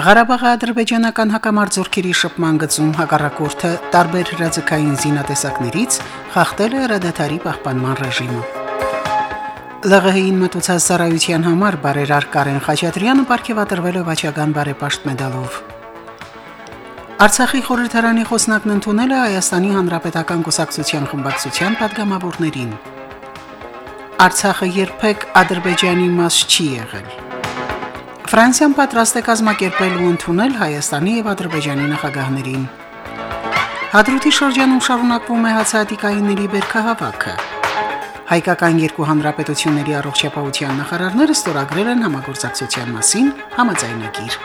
Ղարաբաղի ադրբեջանական հակամարտությունների շփման գծում հակառակորդը տարբեր հրաձգային զինատեսակներից խախտել է հրադադարի պահպանման ռեժիմը։ ԼՂՀ-ին մտուցած ծառայության համար բարերար Կարեն Խաչատրյանը ապարգևատրվել է վաճական բարեպաշտ մեդալով։ Արցախի խորհրդարանի խոսնակն ընդունել է Հայաստանի Հանրապետական Կուսակցության խմբակցության падգամավորներին։ Արցախը երբեք Ադրբեջանի մաս չի եղել։ Ֆրանսիան պատրաստ է կազմակերպել ու ընդունել Հայաստանի եւ Ադրբեջանի նախագահներին։ Հադրութի շրջանում շարունակվում է հացահատիկայինների բերքահավաքը։ Հայկական երկու հանրապետությունների առողջապահության նախարարները ստորագրել են համագործակցության մասին համաձայնագիր։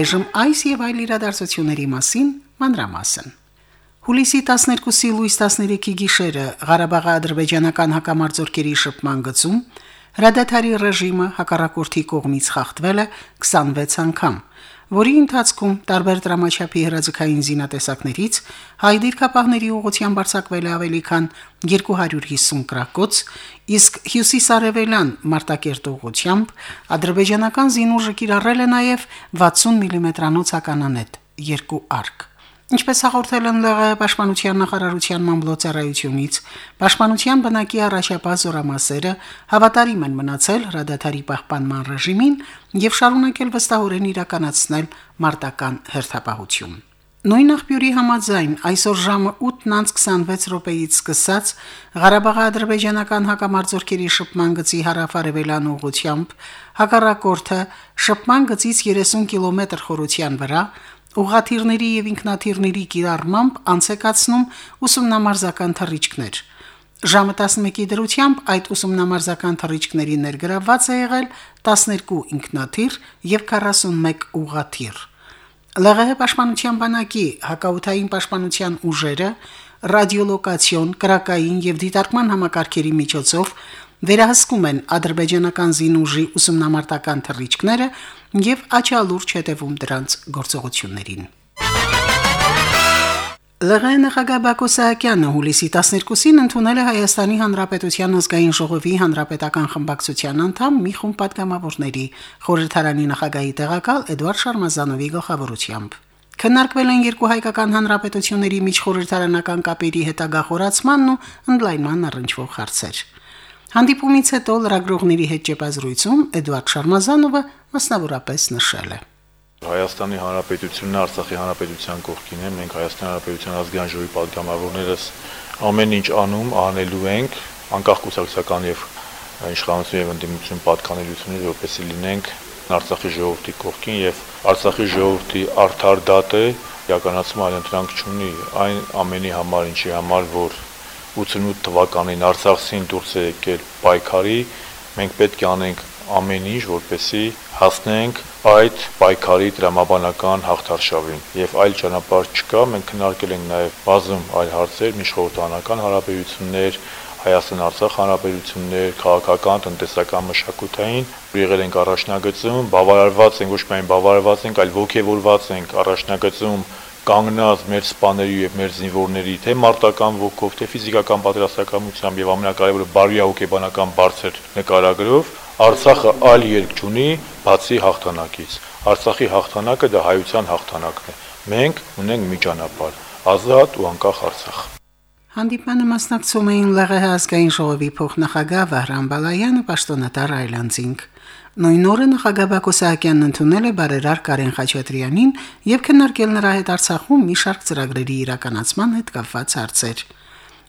Այժմ այս եւ այլ իրադարձությունների մասին մանրամասն։ Հուլիսի 12-ի լույս 13-ի գիշերը Ղարաբաղի ադրբեջանական հակամարտությունների շփման գծում հրադադարի ռեժիմը հակառակորդի կողմից խախտվել է 26 անգամ, որի ընթացքում տարբեր դրամաչափի հրաձգային զինատեսակներից հայ դիրքապահների ուղղությամբ արձակվել է ավելի քան 250 գրակոց, իսկ հյուսիսարևելյան Մարտակերտ ուղղությամբ ադրբեջանական զինուժը կիրառել է նաև 60 մմ-անոց ականանետ երկու արկ։ Ինչպես հաղորդել են ԼՂ պաշտպանության նախարարության մամլոյցարայությունից, պաշտպանության բնակի առաջապահ զորամասերը հավատարիմ են մնացել հրադադարի պահպանման ռեժիմին եւ շարունակել վստահորեն իրականացնել մարտական հերթապահություն։ Նույն աղբյուրի համաձայն այսօր ժամը 8:26 րոպեից սկսած Ղարաբաղի ադրբեջանական հակամարտությունների շփման գծի հարավարևելան ուղությամբ հակառակորդը շփման գծից 30 կիլոմետր խորության վրա ուղաթիռների եւ ինքնաթիռների կիրառմամբ անցեկացնում ուսումնամարզական թռիչքներ։ Ժամը 11-ի դրությամբ այդ ուսումնամարզական թռիչքների ներգրավված է եղել 12 ինքնաթիռ եւ 41 ուղաթիռ։ ԼՂՀ պաշտպանության բանակի հակաութային պաշտպանության ուժերը ռադիոլոկացիոն, կրակային եւ դիտարկման համակարգերի միջոցով վերահսկում են ադրբեջանական զինուժի ուսումնամարտական թռիչքները եւ աչալուրջ հետևում դրանց գործողություններին։ ԼՂ նախագահ Բակո Սահակյանը հուլիսի 12-ին ընդունել է Հայաստանի Հանրապետության ազգային ժողովի հանրապետական խմբակցության անդամ մի խումբ պատգամավորների խորհրդարանի նախագահի տեղակալ Էդվարդ Շարմազանովի գլխավորությամբ։ Քննարկվել են երկու հայկական հանրապետությունների միջխորհրդարանական կապերի հետագա խորացմանն ու ընդլայնման առնչվող հարցեր։ Հանդիպումից հետո լրագրողների հետ ճեպազրույցում Էդուարդ Շարմազանովը մասնավորապես նշել է. Հայաստանի Հանրապետությունն Արցախի Հանրապետության կողքին է, մենք Հայաստանի Հանրապետության ազգային ժողովի պատգամավորներս ամեն ինչ անում, անելու ենք, անկախ կուսակցական եւ իշխանություն եւ ընդդիմություն պատկանելությունից, որպեսզի լինենք Արցախի ժողովրդի կողքին եւ Արցախի ժողովրդի արդար դատը իրականացում այլընտրանք չունի այն ամենի համար, ինչի համար որ 88 թվականին Արցախին դուրս է եկել պայքարի, մենք պետք է անենք ամեն ինչ, որպեսզի հասնենք այդ պայքարի դրամաբանական հաղթարշավին եւ այլ ճանապարհ չկա մենք քննարկել ենք նաեւ բազում այլ հարցեր միջխորհրդանական հարաբերություններ Հայաստան-Արցախ հանրապետություններ, քաղաքական, տնտեսական, մշակութային եղել ենք առաջնագծում, բավարարված ենք ոչ միայն բավարարված ենք, այլ ողջևորված ենք առաջնագծում կանգնած մեր սպաների եւ մեր զինվորների թե մարտական ոգով, թե ֆիզիկական պատրաստակամությամբ եւ ամենակարևորը բարոյա հոգեբանական բարձր նկարագրով Արցախը այլ երկ չունի բացի հաղթանակից։ Արցախի հաղթանակը դա հայության հաղթանակն է։ Մենք ունենք մի ճանապարհ՝ ազատ ու անկախ Արցախ։ Հանդիպանը մասնակցում էին ԼՂՀ ազգային ժողովի փոխնախագահ Վահրամ Բալայանը, պաշտոնատար Այլանդզինգ։ Նույն օրը նախագահ Բակո Սահակյանն ընդունել է բարերար Կարեն Խաչատրյանին եւ քննարկել նրա հետ Արցախում մի շարք ծրագրերի իրականացման հետ կապված հարցեր։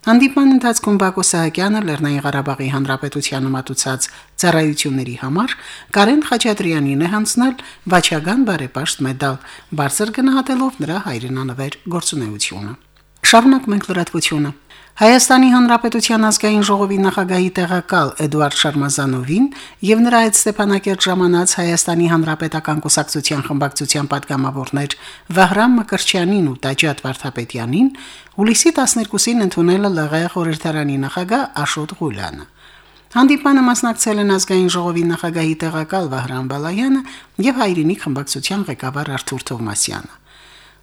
Հանդիպման ընթացքում Բակո Սահակյանը Լեռնային Ղարաբաղի Հանրապետությանը մատուցած ծառայությունների համար Կարեն Խաչատրյանին է հանձնել Վաչագան բարեպաշտ մեդալ, բարձր գնահատելով նրա հայրենանվեր գործունեությունը։ Շարունակ մենք լրատվությունը։ Հայաստանի Հանրապետության ազգային ժողովի նախագահի տեղակալ Էդուարդ Շարմազանովին եւ նրա այդ Ստեփանակերտ ժամանած Հայաստանի Հանրապետական կուսակցության խմբակցության падգամավորներ Վահրամ Մկրտչյանին ու Տաջատ Վարդապետյանին հուլիսի 12-ին ընդունելը ԼՂ խորհրդարանի նախագահ Աշոտ Ղուլյանը։ Հանդիպանը մասնակցել են ազգային ժողովի նախագահի տեղակալ Վահրամ Բալայանը եւ հայրենի խմբակցության ղեկավար Արթուր Թովմասյանը։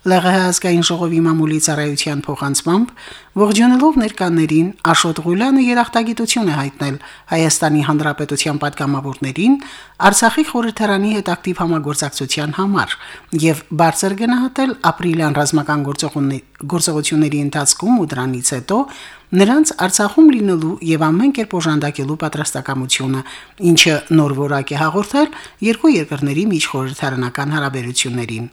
ԼՂՀ ազգային ժողովի մամուլի ծառայության փոխանցմամբ ողջունելով ներկաներին Աշոտ Ղուլյանը երախտագիտություն է հայտնել Հայաստանի Հանրապետության падգամավորներին Արցախի խորհրդարանի հետ ակտիվ համագործակցության համար եւ բարձր գնահատել ապրիլյան ռազմական գործողությունների ընթացքում ու դրանից հետո նրանց Արցախում լինելու եւ ամեն կերպ օժանդակելու պատրաստակամությունը, ինչը նոր որակ է հաղորդել երկու երկրների միջխորհրդարանական հարաբերություններին։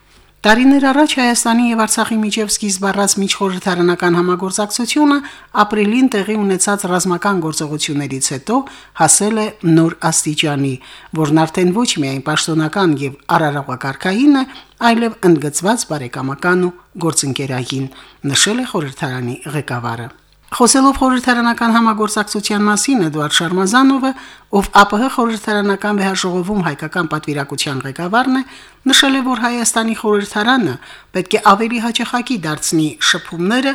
Տարիներ առաջ Հայաստանի եւ Արցախի միջև սկիզբ առած միջխորհրդարանական համագործակցությունը ապրիլին տեղի ունեցած ռազմական գործողություններից հետո հասել է նոր աստիճանի, որն արդեն ոչ միայն պաշտոնական եւ արարողակարգային է, այլև ընդգծված բարեկամական ու գործընկերային, նշել է խորհրդարանի ղեկավարը։ Խոսելով խորհրդարանական համագործակցության մասին Էդուարդ Շարմազանովը, ով ԱՊՀ խորհրդարանական վեհաժողովում հայկական պատվիրակության ղեկավարն է, նշել է, որ Հայաստանի խորհրդարանը պետք է ավելի հաճախակի դարձնի շփումները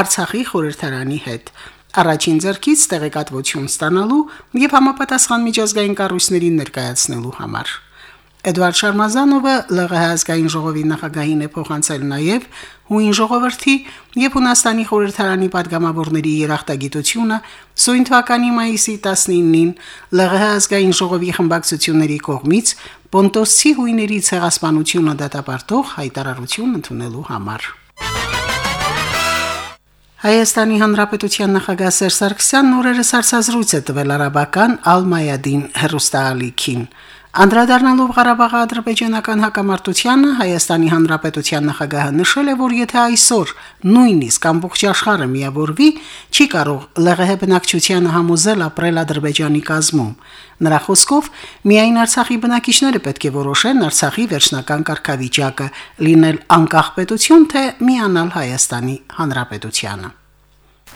Արցախի խորհրդարանի հետ առաջին ձեռքից տեղեկատվություն ստանալու եւ համապատասխան միջազգային կառույցներին ներկայացնելու համար։ Էդվարդ Շարմազանովը ԼՂՀ ազգային ժողովի նախագահին է փոխանցել նաև հույն ժողովրդի եւ Հունաստանի խորհրդարանի падգամավորների երախտագիտությունը սույն թվականի մայիսի 19-ին ԼՂՀ ազգային ժողովի խմբակցությունների կողմից Պոնտոսի հույների ցեղասպանությունը դատապարտող հայտարարություն ընդունելու համար։ Հայաստանի Հանրապետության նախագահ Սերժ Սարգսյանն օրերս արցազրույց է տվել արաբական Ալ-Մայադին հերոստալիքին։ Անդրադառնալով Ղարաբաղի ադրբեջանական հակամարտությանը Հայաստանի Հանրապետության նախագահը նշել է, որ եթե այսօր նույնիսկ ամբողջ աշխարհը միավորվի, չի կարող ԼՂՀ բնակչությանը համոզել ապրել Ադրբեջանի կազմում։ Նրա խոսքով միայն Արցախի բնակիչները պետք է որոշեն Արցախի վերջնական կարգավիճակը՝ լինել անկախ պետություն թե միանալ Հայաստանի Հանրապետությանը։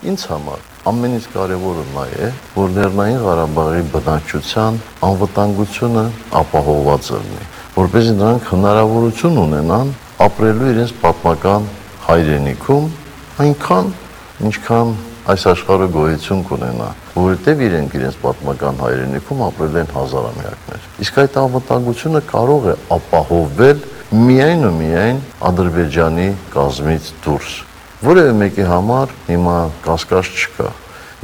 Ինձ համար ամենից կարևորը նա է, որ Լեռնային Ղարաբաղի բնակչության անվտանգությունը ապահովված լինի, որպեսզի նրանք հնարավորություն ունենան ապրելու իրենց պատմական հայրենիքում այնքան, ինչքան այս աշխարհը գոյություն կունենա, որովհետև իրենք իրենց պատմական հայրենիքում ապրել են հազարամյակներ։ Իսկ այդ անվտանգությունը կարող է ապահովվել միայն ու միայն Ադրբեջանի կազմից դուրս որևէ մեկի համար հիմա կասկած չկա։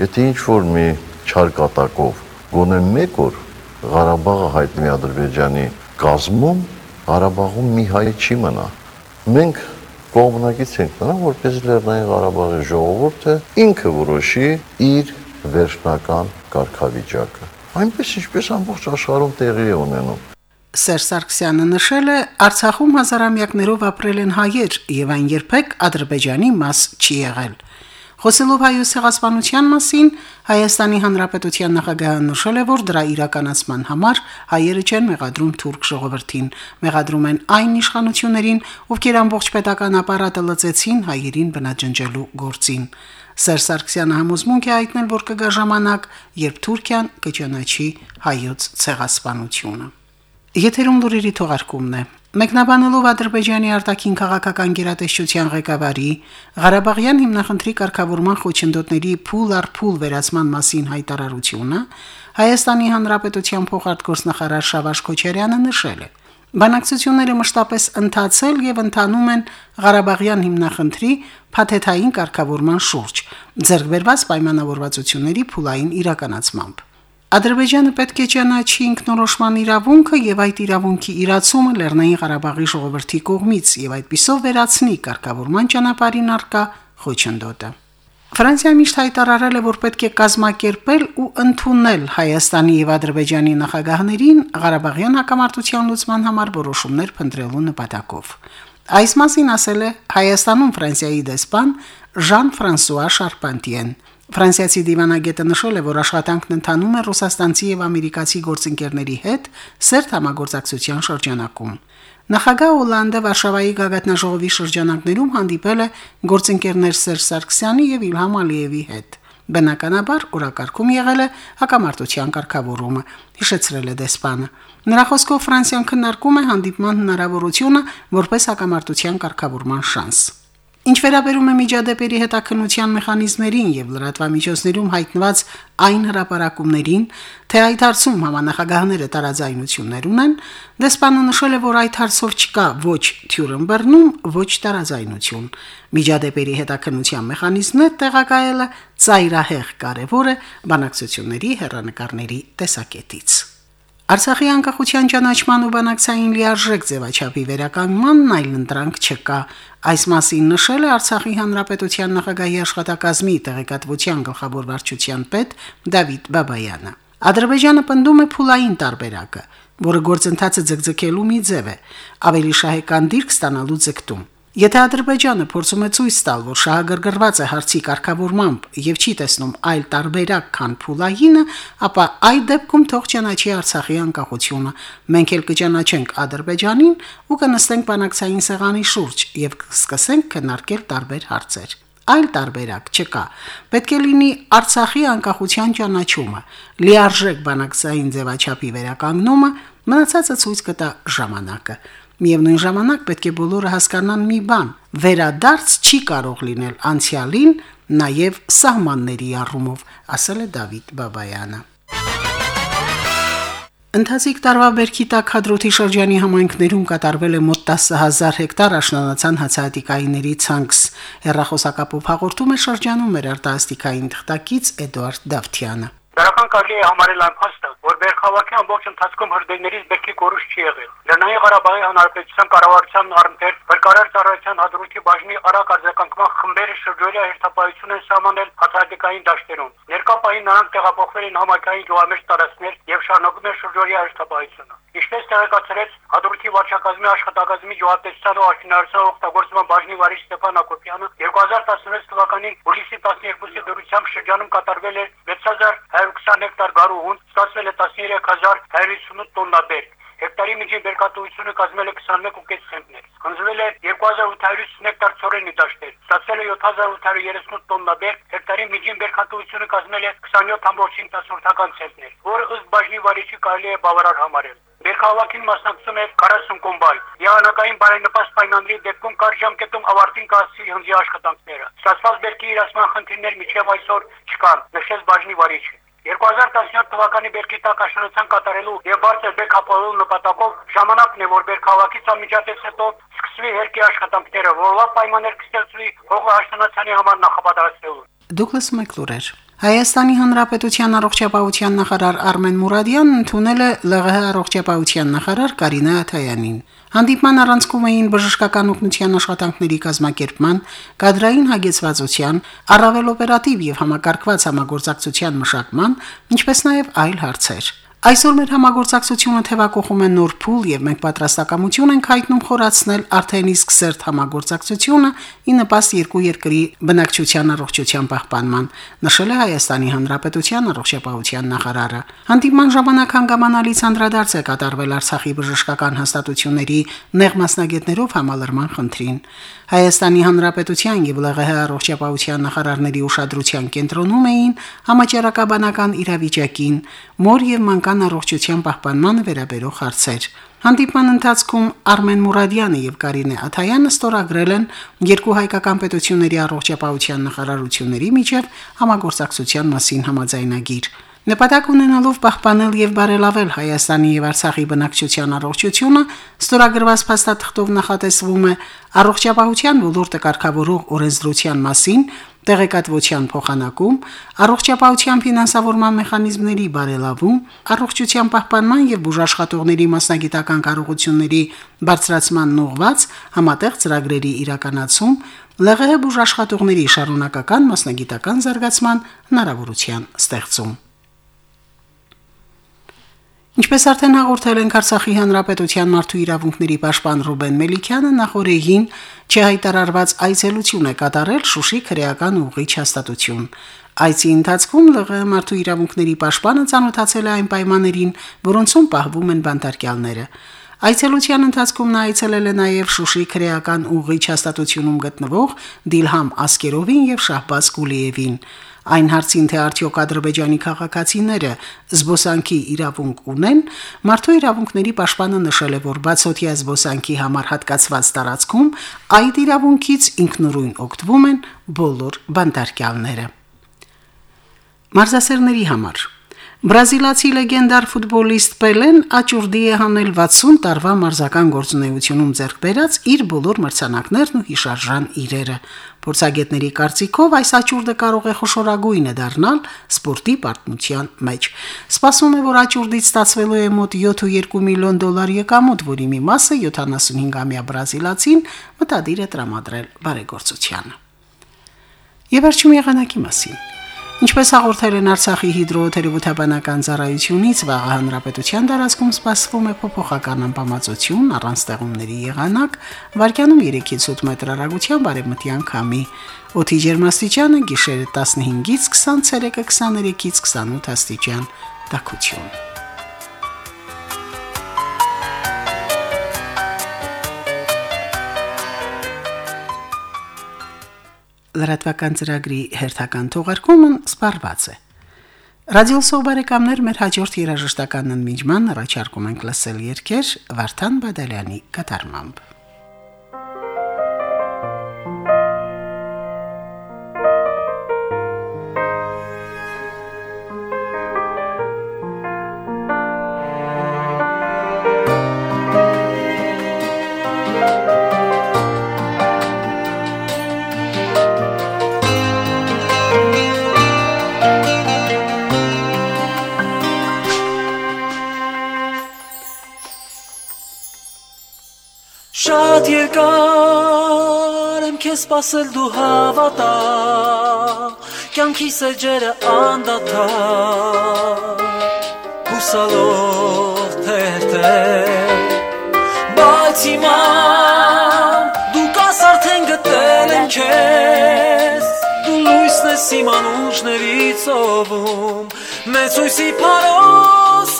Եթե ինչ որ մի չար կատակով գոնե մեկ օր Ղարաբաղը հայտնի Ադրբեջանի կազմում, Ղարաբաղում մի հայ չի մնա։ Մենք կողմնակից ենք նրան, որպես Լեռնային Ղարաբաղի ժողովուրդը ինքը որոշի իր վերջնական կարգավիճակը։ Այնպես ինչպես ամբողջ աշխարհում տեղի է ունենում։ Սերժ Սարգսյանը նշել է, Արցախում հազարամյակներով ապրել են հայեր եւ այն երբեք Ադրբեջանի մաս չի եղել։ Խոսելով հայոց ցեղասպանության մասին, Հայաստանի Հանրապետության նախագահը նշել է, որ դրա իրականացման համար հայերը չեն մեղադրում թուրք ժողովրդին, մեղադրում են այն իշխանություններին, ովքեր ամբողջ պետական ապարատը լծեցին հայերին բնաջնջելու գործին։ Սերժ Սարգսյանը համոզմունք է հայտնել, որ կգա ժամանակ, երբ Թուրքիան կճանաչի հայոց ցեղասպանությունը։ Եթերում լուրերի թողարկումն է։ Մեկնաբանելով Ադրբեջանի արտաքին քաղաքական գերատեսչության ղեկավարի Ղարաբաղյան հիմնախնդրի կարգավորման խոչընդոտների փուլ առ փուլ վերացման մասին հայտարարությունը, Հայաստանի Հանրապետության փոխարտգործնախարար Շավարժ Քոչարյանը նշել է. Բանակցությունները մշտապես ընթացել եւ ընթանում են Ղարաբաղյան հիմնախնդրի փաթեթային կարգավորման շուրջ, ձեռքբերված պայմանավորվածությունների փուլային իրականացմամբ։ Ադրբեջանը պետք է ճանաչի ինքնորոշման իրավունքը եւ այդ իրավունքի իրացումը Լեռնային Ղարաբաղի ժողովրդի կողմից եւ այդպիսով վերացնի կարգավորման ճանապարհին արկա խոչընդոտը։ Ֆրանսիա միշտ հայտարարել է, որ պետք է կազմակերպել ու ընդունել Հայաստանի եւ Ադրբեջանի նախագահներին Ղարաբաղյան հակամարտության լուծման համար որոշումներ փնտրելու նպատակով։ Այս մասին ասել է Հայաստանում Ֆրանսիայի դեսպան Ժան-Ֆրանսուଆ Շարպանտիեն։ Ֆրանսիացի դիվանագետը նշել է, որ աշխատանքն ընթանում է ռուսաստանցի եւ ամերիկացի գործընկերների հետ սերտ համագործակցության շրջանակում։ Նախագահ Օլանդը Վարշավայի գագաթնաժողովի շրջանակներում հանդիպել է գործընկերներ Սերժ Սարգսյանի եւ Իլհամ Ալիևի հետ։ Բնականաբար օրակարգում եղել է հակամարտության կարգավորումը, հիշեցրել է դեսպանը։ Նրա խոսքով Ֆրանսիան քննարկում է հանդիպման հնարավորությունը որպես հակամարտության կարգավորման շանս։ Ինչ վերաբերում է միջադեպերի հետաքննության մեխանիզմերին եւ լրատվամիջոցներում հայտնված այն հրապարակումներին, թե այդ հարցում համանախագահները տարաձայնություններ ունեն, դեսպանը նշել է, որ այդ հարցով չկա ոչ Թյուրենբերնում, ոչ տարաձայնություն։ Միջադեպերի հետաքննության մեխանիզմը տեղակայելը ծայրահեղ կարևոր է բանակցությունների հերանեկարների տեսակետից։ Արցախի անկախության ճանաչման ու բանակցային լիարժեք ձևաչափի վերականգնմանն այլ ընտրանք չկա։ Այս մասին նշել է Արցախի հանրապետության նախագահի աշխատակազմի տեղեկատվության գլխավոր վարչության պետ Դավիթ Բաբայանը։ Ադրբեջանը պնդում է փուլային տարբերակը, որը գործընթացը ձգձգելու մի ձև է, ավելի շահեկան դիրք ստանալու ձգտում։ Եթե Ադրբեջանը փորձում է ցույց տալ, որ շահագրգռված է հարցի կարգավորմամբ եւ չի տեսնում այլ տարբերակ, քան փուլայինը, ապա այդ դեպքում թող ճանաչի Արցախի անկախությունը։ Մենք էլ կճանաչենք Ադրբեջանին ու կնստենք բանակցային սեղանի շուրջ եւ կսկսենք քննարկել տարբեր հարցեր այլ տարբերակ չկա։ Պետք է լինի Արցախի անկախության ճանաչումը, լիարժեք բանակցային ձևաչափի վերականգնումը, մնացածը ցույց կտա ժամանակը։ Միևնույն ժամանակ պետք է բոլորը հասկանան մի բան. վերադարձ չի կարող լինել անցյալին, նաև սահմանների առումով, ասել է Դավիթ Բաբայանը։ Ընթացիկ տարվա բերքի տակ հադրութի շրջանի համայնքներում կատարվել է մոտ 10000 հեկտար աշնանացան հացահատիկայինների ցանքս։ Հերրախոսակապով հաղորդում է շրջանում մեր արտասթիկային թղթակից Էդուարդ Դավթյանը։ Դրական կարելի է համարել այն փաստը, որ Բերխավակի ամբողջ ընթացքում հրդեհներից բերքի կորուս չի եղել։ Լեռնային Ղարաբաղի Հանրապետության կառավարության առընթեր վարկարար ծառայության հադրութի բաժնի արագ արձագանքման խմբերը շրջօրյա հերթապահություն են սահմանել հացադիկային դաշտերում։ Ներկա պահին նրանք տեղափոխվել են համակային գյուղամերձ տարածքներ եւ շարունակում են շրջօրյա հերթապահությունը։ Ինչպես տեղեկացրեց հադրութի վարչակազմի աշխատակազմի գյուղատնտեսության ու աշինարարության օգտագործման բաժնի վարիչ Ստեփան Ակոպյանը 2016 թվականի հուլիսի 12-ի դրությամբ շրջանում կատարվել է 6120 հեկտար գարուհուն, ստացվել է 13158 տոննա բերք։ Հեկտարի միջին բերքատվությունը կազմել է 21.5 ցենտներ։ Հնձվել է 2850 հեկտար ծորենի դաշտեր։ Ստացվել է 7838 տոննա բերք, հեկտարի միջին բերքատվությունը կազմել է 27.5 ցենտներ, որը ըստ բաժնի վարիչի կարելի է բավարար համարել։ Բերքահավաքին մասնակցում է 40 կոմբայ։ Եղանակային բարենպաստ պայմանների դեպքում կար ժամկետում ավարտին կասի հնձի աշխատանքները։ Ստացված բերքի իրացման խնդիրներ միջև այսօր չկան, նշեց բաժնի վարիչը։ 2017 թվականի բերքի տակաշնության կատարելու եւ բարձր բերք ապահովելու նպատակով ժամանակն է, որ բերքահավաքից անմիջապես հետո սկսվի հերկի աշխատանքները, որով պայմաններ կստեղծվի հողը հաշտանացանի համար նախապատրաստելու։ Դուգլաս Մակլուրեր Հայաստանի Հանրապետության առողջապահության նախարար Արմեն Մուրադյանն ընդունել է ԼՂՀ առողջապահության նախարար Կարինա Աթայանին։ Հանդիպման առանցքում էին բժշկական օգնության աշխատանքների կազմակերպման, կադրային հագեցվածության, առավել օպերատիվ եւ համակարգված համագործակցության մշակման, ինչպես նաեւ այլ հարցեր։ Այսօր մեր համագործակցությունը թևակողում է նոր փուլ եւ մենք պատրաստակամություն ենք հայտնում խորացնել արդեն իսկ սերտ համագործակցությունը ի նպաստ երկու երկրի բնակչության առողջության պահպանման, նշել է Հայաստանի Հանրապետության առողջապահության նախարարը։ Հանդիպման ժամանակ հանգամանալից անդրադարձ է կատարվել Արցախի բժշկական հաստատությունների նեղ մասնագետներով համալրման խնդրին։ Հայաստանի Հանրապետության եւ ԼՂՀ առողջապահության նախարարների ուշադրության կենտրոնում էին համաճարակաբանական իրավիճակին, մոր եւ մանկան առողջության պահպանմանը վերաբերող հարցեր։ Հանդիպման ընթացքում Արմեն Մուրադյանը եւ Կարինե Աթայանը ստորագրել են երկու հայկական պետությունների առողջապահության նախարարությունների միջև համագործակցության մասին համաձայնագիր։ Նպատակ ունենալով պահպանել եւ բարելավել Հայաստանի եւ Արցախի բնակչության առողջությունը, ստորագրված փաստաթղթով նախատեսվում է առողջապահության ոլորտը կարգավորող օրենսդրության մասին տեղեկատվության փոխանակում, առողջապահության ֆինանսավորման մեխանիզմների բարելավում, առողջության պահպանման եւ բուժաշխատողների մասնագիտական կարողությունների բարձրացման ուղղված համատեղ ծրագրերի իրականացում, ԼՂՀ բուժաշխատողների շարունակական մասնագիտական զարգացման հնարավորության ստեղծում։ Ինչպես արդեն հաղորդել ենք Արցախի հանրապետության մարդու իրավունքների պաշտպան Ռուբեն Մելիքյանը նախորդին չհայտարարված այցելություն է կատարել Շուշի քրեական ուղիչ հաստատություն։ Այցի ընթացքում ԼՂ մարդու իրավունքների պաշտպանը ցանոթացել է այն պայմաններին, որոնցում պահվում են բանտարկյալները։ Այցելության ընթացքում նա այցելել է նաև Շուշի քրեական ուղիչ հաստատությունում գտնվող Դիլհամ Ասկերովին եւ Շահբազ Գուլիևին։ Այն հարցին, թե արդյոք Ադրբեջանի քաղաքացիները զբոսանքի իրավունք ունեն, մարդու իրավունքների պաշտպանը նշել է, որ բացօթյա զբոսանքի համար հատկացված տարածքում այդ իրավունքից ինքնուրույն օգտվում են բոլոր բանտարկյալները։ Մարզասերների համար. Բրազիլացի լեգենդար ֆուտբոլիստ Պելեն աճուրդի է հանել 60 տարվա մարզական գործունեությունում ձեռք բերած իր բոլոր մրցանակներն ու հիշարժան իրերը։ Փորձագետների կարծիքով այս աճուրդը կարող է խոշորագույնը դառնալ սպորտի պատմության մեջ։ Սպասվում է, որ աճուրդից ստացվելու է մոտ 7.2 միլիոն դոլար եկամուտ, որի մի մասը 75-ամյա բրազիլացին մտադիր է տրամադրել բարեգործությանը։ Եվ վերջում եղանակի մասին։ Ինչպես հաղորդել են Արցախի հիդրոթերապևտաբանական ծառայությունից, վաղ հանրապետության դարածքում սպասվում է փոփոխական անբավարարություն առանց ստեղումների եղանակ, վարկյանում 3-ից 8 մետր հեռագությամբ արևմտյան քամի։ Օդի ջերմաստիճանը գիշերը 15-ից 20 ցելսիուսը 23-ից 28 աստիճան։ Տաքություն։ լրատվական ծրագրի հերթական թողարկումն սպառված է։ Ռադիոսով բարեկամներ մեր հաջորդ երաժշտական ընդմիջման առաջարկում ենք լսել երգեր Վարդան Բադալյանի կատարմամբ։ շատ երկար եմ քեզ սпасել դու հավատա կյանքիս է ջերը անդադա հուսալով թերթե բայց հիմա դու կաս արդեն գտել եմ քեզ դու լույսն ես իմ անուշներից ովում մեծ հույսի փարոս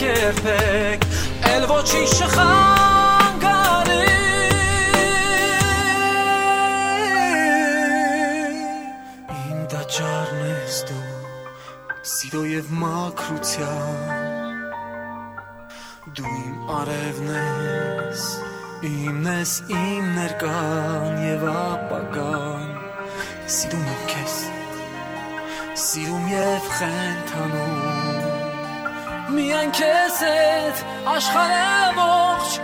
երբեք երբեք էլ ոչինչ չխանգարի Իմ դաճարն ես դու Սիրո եւ մաքրության Դու իմ արևն ես Իմն ես իմ ներկան եւ ապագան Սիրում եմ քեզ Սիրում եւ խենթանում Միայն քեզ հետ աշխարհը ողջ